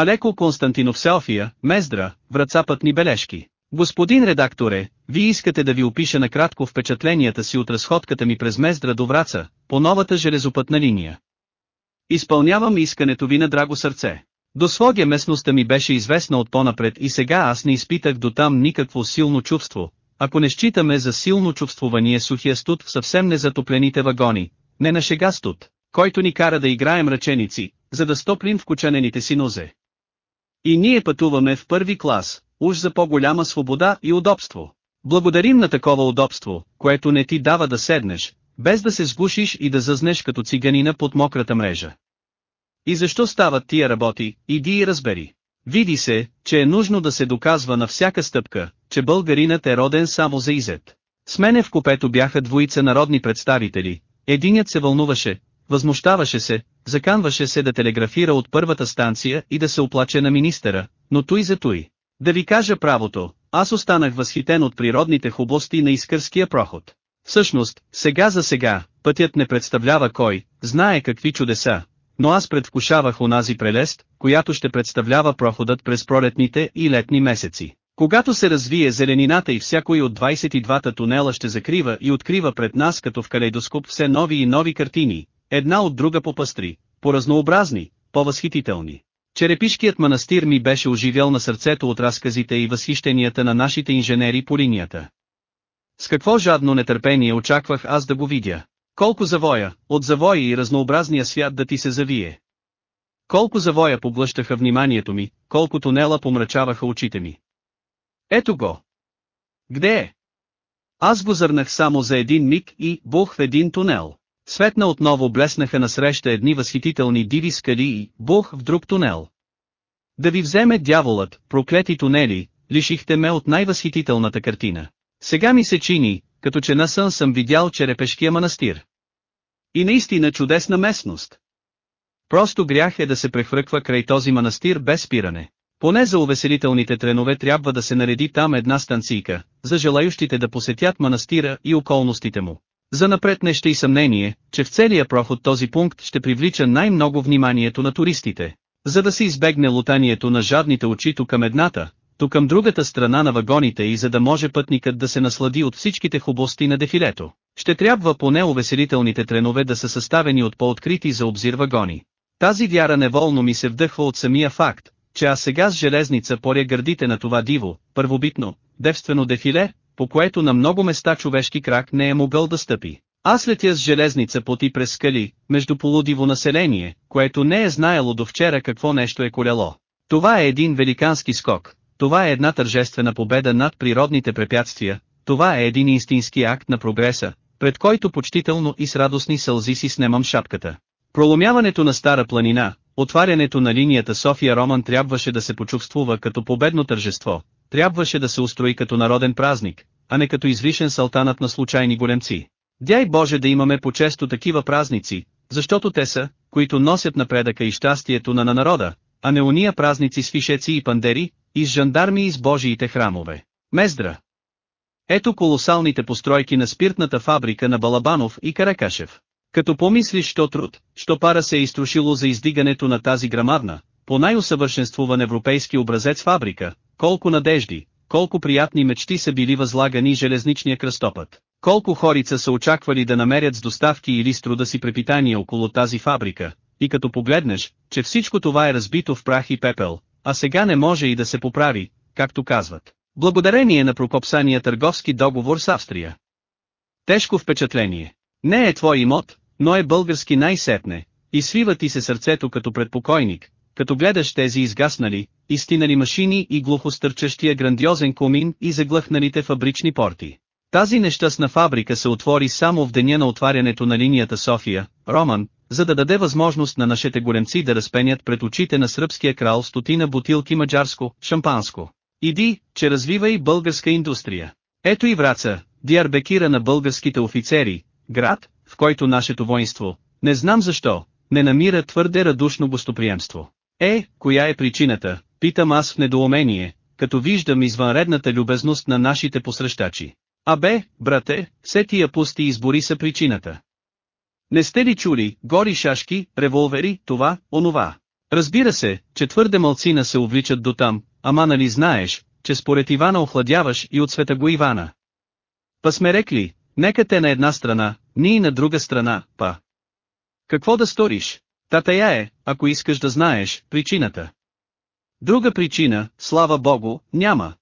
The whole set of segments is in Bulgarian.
Алеко Константинов Селфия, Мездра, врацапътни бележки. Господин редакторе, вие искате да ви опиша накратко впечатленията си от разходката ми през Мездра до Враца, по новата железопътна линия. Изпълнявам искането ви на драго сърце. До Своге местността ми беше известна от по-напред и сега аз не изпитах до там никакво силно чувство, ако не считаме за силно чувствувание сухия студ в съвсем незатоплените вагони, не на шега студ, който ни кара да играем ръченици, за да стоплим в кучанените си нозе. И ние пътуваме в първи клас, уж за по-голяма свобода и удобство. Благодарим на такова удобство, което не ти дава да седнеш, без да се сгушиш и да зазнеш като циганина под мократа мрежа. И защо стават тия работи, иди и разбери. Види се, че е нужно да се доказва на всяка стъпка, че българинът е роден само за изет. С мене в купето бяха двоица народни представители, единят се вълнуваше, възмущаваше се, заканваше се да телеграфира от първата станция и да се оплаче на министъра, но той за той. Да ви кажа правото, аз останах възхитен от природните хубости на Искърския проход. Всъщност, сега за сега, пътят не представлява кой, знае какви чудеса, но аз предвкушавах онази прелест, която ще представлява проходът през пролетните и летни месеци. Когато се развие зеленината и всякой от 22-та тунела ще закрива и открива пред нас като в калейдоскоп все нови и нови картини, една от друга по-пъстри, по-разнообразни, по-възхитителни. Черепишкият манастир ми беше оживял на сърцето от разказите и възхищенията на нашите инженери по линията. С какво жадно нетърпение очаквах аз да го видя. Колко завоя, от завоя и разнообразния свят да ти се завие. Колко завоя поглъщаха вниманието ми, колко тунела помрачаваха очите ми. Ето го. Где е? Аз го зърнах само за един миг и бух в един тунел. Светна отново блеснаха насреща едни възхитителни диви скали и бух в друг тунел. Да ви вземе дяволът, проклети тунели, лишихте ме от най-възхитителната картина. Сега ми се чини, като че на сън съм видял черепешкия манастир. И наистина чудесна местност. Просто грях е да се прехвърква край този манастир без спиране. Поне за увеселителните тренове трябва да се нареди там една станцийка, за желающите да посетят манастира и околностите му. За напред не ще и съмнение, че в целия проход този пункт ще привлича най-много вниманието на туристите. За да се избегне лутанието на жадните очи към едната, то към другата страна на вагоните и за да може пътникът да се наслади от всичките хубости на дефилето, ще трябва поне увеселителните тренове да са съставени от по-открити за обзир вагони. Тази вяра неволно ми се вдъхва от самия факт, че аз сега с железница поря гърдите на това диво, първобитно, девствено дефиле, по което на много места човешки крак не е могъл да стъпи. Аз летя с железница поти през скали, между полудиво население, което не е знаело до вчера какво нещо е колело. Това е един великански скок, това е една тържествена победа над природните препятствия, това е един истински акт на прогреса, пред който почтително и с радостни сълзи си снемам шапката. Проломяването на Стара планина, отварянето на линията София-Роман трябваше да се почувствува като победно тържество, трябваше да се устрои като народен празник, а не като извишен салтанът на случайни големци. Дяй Боже да имаме по-често такива празници, защото те са, които носят напредъка и щастието на, на народа, а не уния празници с фишеци и пандери, и с жандарми и с божиите храмове. Мездра. Ето колосалните постройки на спиртната фабрика на Балабанов и Каракашев. Като помислиш, що труд, що пара се е изтрушило за издигането на тази грамадна, по най-усъвършенствуван европейски образец фабрика, колко надежди, колко приятни мечти са били възлагани железничния кръстопът, колко хорица са очаквали да намерят с доставки или с труда си препитание около тази фабрика, и като погледнеш, че всичко това е разбито в прах и пепел, а сега не може и да се поправи, както казват. Благодарение на прокопсания търговски договор с Австрия. Тежко впечатление. Не е твой имот, но е български най-сетне, и свива ти се сърцето като предпокойник, като гледаш тези изгаснали, изтинали машини и глухо стърчащия грандиозен комин и заглъхналите фабрични порти. Тази нещастна фабрика се отвори само в деня на отварянето на линията София, Роман, за да даде възможност на нашите големци да разпенят пред очите на сръбския крал стотина бутилки маджарско, шампанско. Иди, че развива и българска индустрия. Ето и враца, диарбекира на българските офицери, град, в който нашето воинство, не знам защо, не намира твърде радушно гостоприемство. Е, коя е причината, питам аз в недоумение, като виждам извънредната любезност на нашите посрещачи. Абе, брате, все тия пусти избори са причината. Не сте ли чули, гори шашки, револвери, това, онова. Разбира се, че твърде малцина се увличат до там, ама нали знаеш, че според Ивана охладяваш и от света го Ивана. Па сме рекли, нека те на една страна, ние на друга страна, па. Какво да сториш? Татая е, ако искаш да знаеш, причината. Друга причина, слава богу, няма.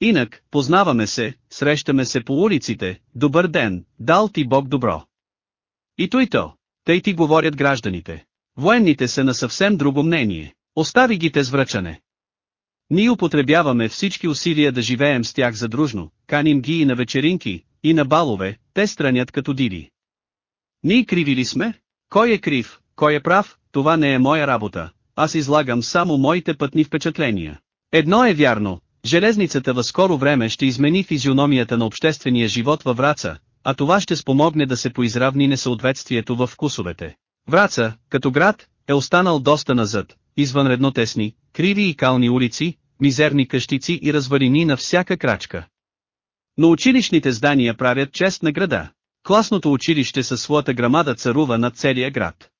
Инак, познаваме се, срещаме се по улиците, добър ден, дал ти Бог добро. И то и то, тъй ти говорят гражданите. Военните са на съвсем друго мнение. Остави ги те с връчане. Ние употребяваме всички усилия да живеем с тях задружно, каним ги и на вечеринки, и на балове, те странят като диви. Ние криви ли сме? Кой е крив, кой е прав, това не е моя работа, аз излагам само моите пътни впечатления. Едно е вярно, железницата в скоро време ще измени физиономията на обществения живот във Враца, а това ще спомогне да се поизравни несъответствието в вкусовете. Враца, като град, е останал доста назад, извънредно тесни, криви и кални улици, мизерни къщици и развалини на всяка крачка. Но училищните здания правят чест на града. Класното училище със своята грамада царува над целия град.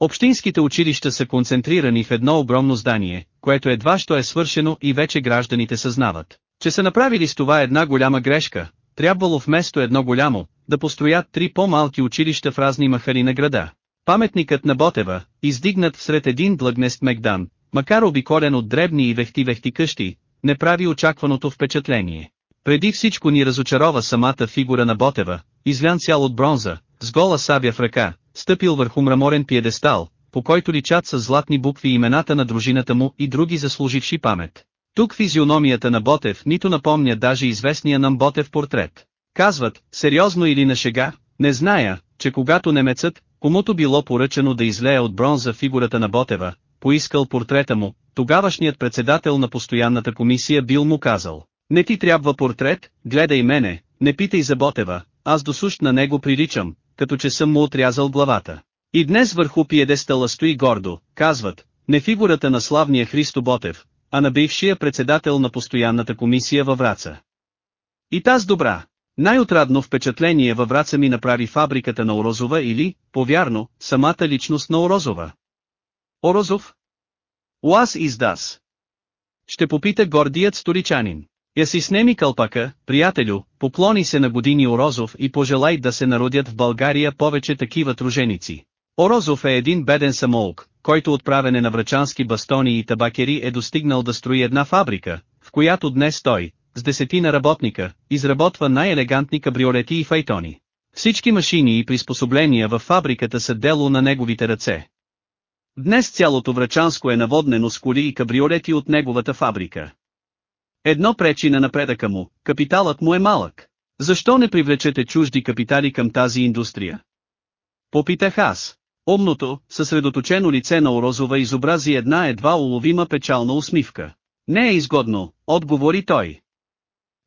Общинските училища са концентрирани в едно огромно здание, което едва що е свършено и вече гражданите съзнават, че са направили с това една голяма грешка, трябвало вместо едно голямо, да построят три по-малки училища в разни махали на града. Паметникът на Ботева, издигнат всред един длъгнест Мегдан, макар обиколен от дребни и вехти-вехти къщи, не прави очакваното впечатление. Преди всичко ни разочарова самата фигура на Ботева, извян цял от бронза, с гола сабя в ръка, стъпил върху мраморен пиедестал, по който личат с златни букви имената на дружината му и други заслуживши памет. Тук физиономията на Ботев нито напомня даже известния нам Ботев портрет. Казват, сериозно или на шега, не зная, че когато немецът, комуто било поръчано да излее от бронза фигурата на Ботева, поискал портрета му, тогавашният председател на постоянната комисия бил му казал, не ти трябва портрет, гледай мене, не питай за Ботева, аз досущ на него приличам, като че съм му отрязал главата. И днес върху пиедестала стои гордо, казват, не фигурата на славния Христо Ботев, а на бившия председател на постоянната комисия във Враца. И таз добра. Най-отрадно впечатление във Враца ми направи фабриката на Орозова или, повярно, самата личност на Орозова. Орозов? Уаз издас. Ще попита гордият столичанин. Я си снеми кълпака, приятелю, поклони се на години Орозов и пожелай да се народят в България повече такива труженици. Орозов е един беден самоук, който от правене на врачански бастони и табакери е достигнал да строи една фабрика, в която днес той, с десетина работника, изработва най-елегантни кабриолети и файтони. Всички машини и приспособления в фабриката са дело на неговите ръце. Днес цялото врачанско е наводнено с коли и кабриолети от неговата фабрика. Едно пречи на напредъка му, капиталът му е малък. Защо не привлечете чужди капитали към тази индустрия? Попитах аз. Умното, съсредоточено лице на Орозова изобрази една едва уловима печална усмивка. Не е изгодно, отговори той.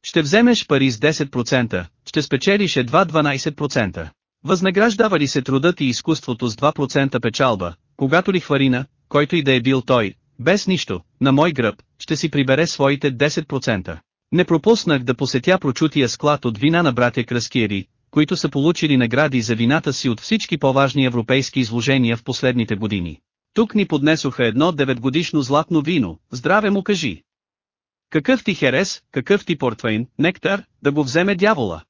Ще вземеш пари с 10%, ще спечелиш едва 12%. Възнаграждава ли се трудът и изкуството с 2% печалба, когато ли хварина, който и да е бил той, без нищо, на мой гръб, ще си прибере своите 10%. Не пропуснах да посетя прочутия склад от вина на братя Краскиери, които са получили награди за вината си от всички по-важни европейски изложения в последните години. Тук ни поднесоха едно деветгодишно златно вино, здраве му кажи. Какъв ти херес, какъв ти портвейн, нектар, да го вземе дявола.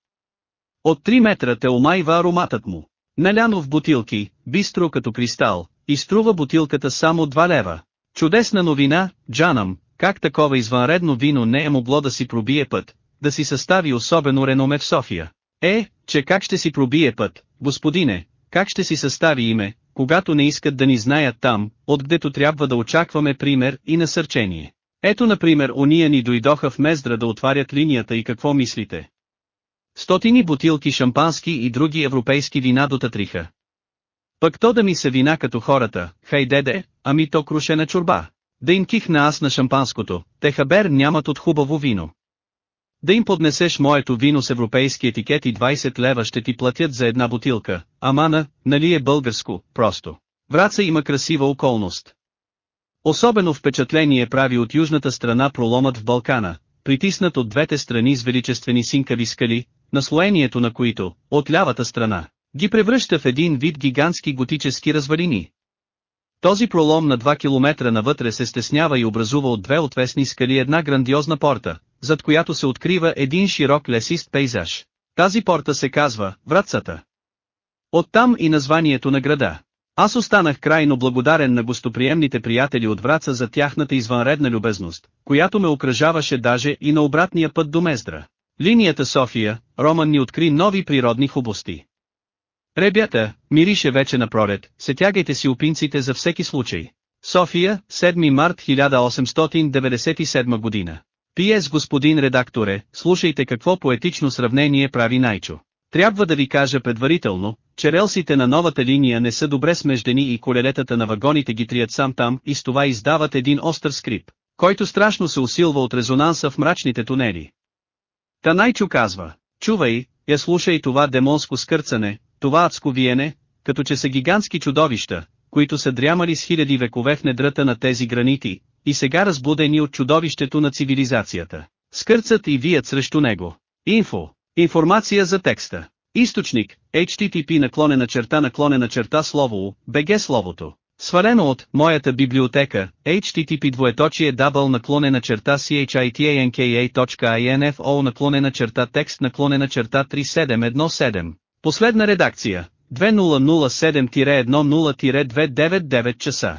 От 3 метра те омайва ароматът му. Наляно в бутилки, бистро като кристал, и струва бутилката само 2 лева. Чудесна новина, Джанам, как такова извънредно вино не е могло да си пробие път, да си състави особено реноме в София. Е, че как ще си пробие път, господине, как ще си състави име, когато не искат да ни знаят там, отгдето трябва да очакваме пример и насърчение. Ето например ония ни дойдоха в Мездра да отварят линията и какво мислите? Стотини бутилки шампански и други европейски вина дотатриха. Пък то да ми се вина като хората, хайдеде, ами то крушена чорба. Да им кихна аз на шампанското, те хабер нямат от хубаво вино. Да им поднесеш моето вино с европейски етикет и 20 лева ще ти платят за една бутилка, амана, нали е българско, просто. Враца има красива околност. Особено впечатление прави от южната страна проломът в Балкана, притиснат от двете страни с величествени синкави скали, наслоението на които, от лявата страна, ги превръща в един вид гигантски готически развалини. Този пролом на 2 км навътре се стеснява и образува от две отвесни скали една грандиозна порта, зад която се открива един широк лесист пейзаж. Тази порта се казва Вратцата. Оттам и названието на града. Аз останах крайно благодарен на гостоприемните приятели от Враца за тяхната извънредна любезност, която ме окръжаваше даже и на обратния път до Мездра. Линията София, Роман ни откри нови природни хубости. Ребята, мирише вече на пролет, сетягайте си опинците за всеки случай. София, 7 март 1897 година. Пиес господин редакторе, слушайте какво поетично сравнение прави Найчо. Трябва да ви кажа предварително, че релсите на новата линия не са добре смеждени и колелетата на вагоните ги трият сам там и с това издават един остър скрип, който страшно се усилва от резонанса в мрачните тунели. Танайчо казва, чувай, я слушай това демонско скърцане, това адско виене, като че са гигантски чудовища, които са дрямали с хиляди векове в недрата на тези гранити, и сега разбудени от чудовището на цивилизацията. Скърцат и вият срещу него. Инфо. Информация за текста. Източник, http наклонена черта наклонена черта слово, бг словото. Свалено от моята библиотека, http двоеточие дабъл наклонена черта chitanka.info наклонена черта текст наклонена черта 3717. Последна редакция. 2007-10-299 часа.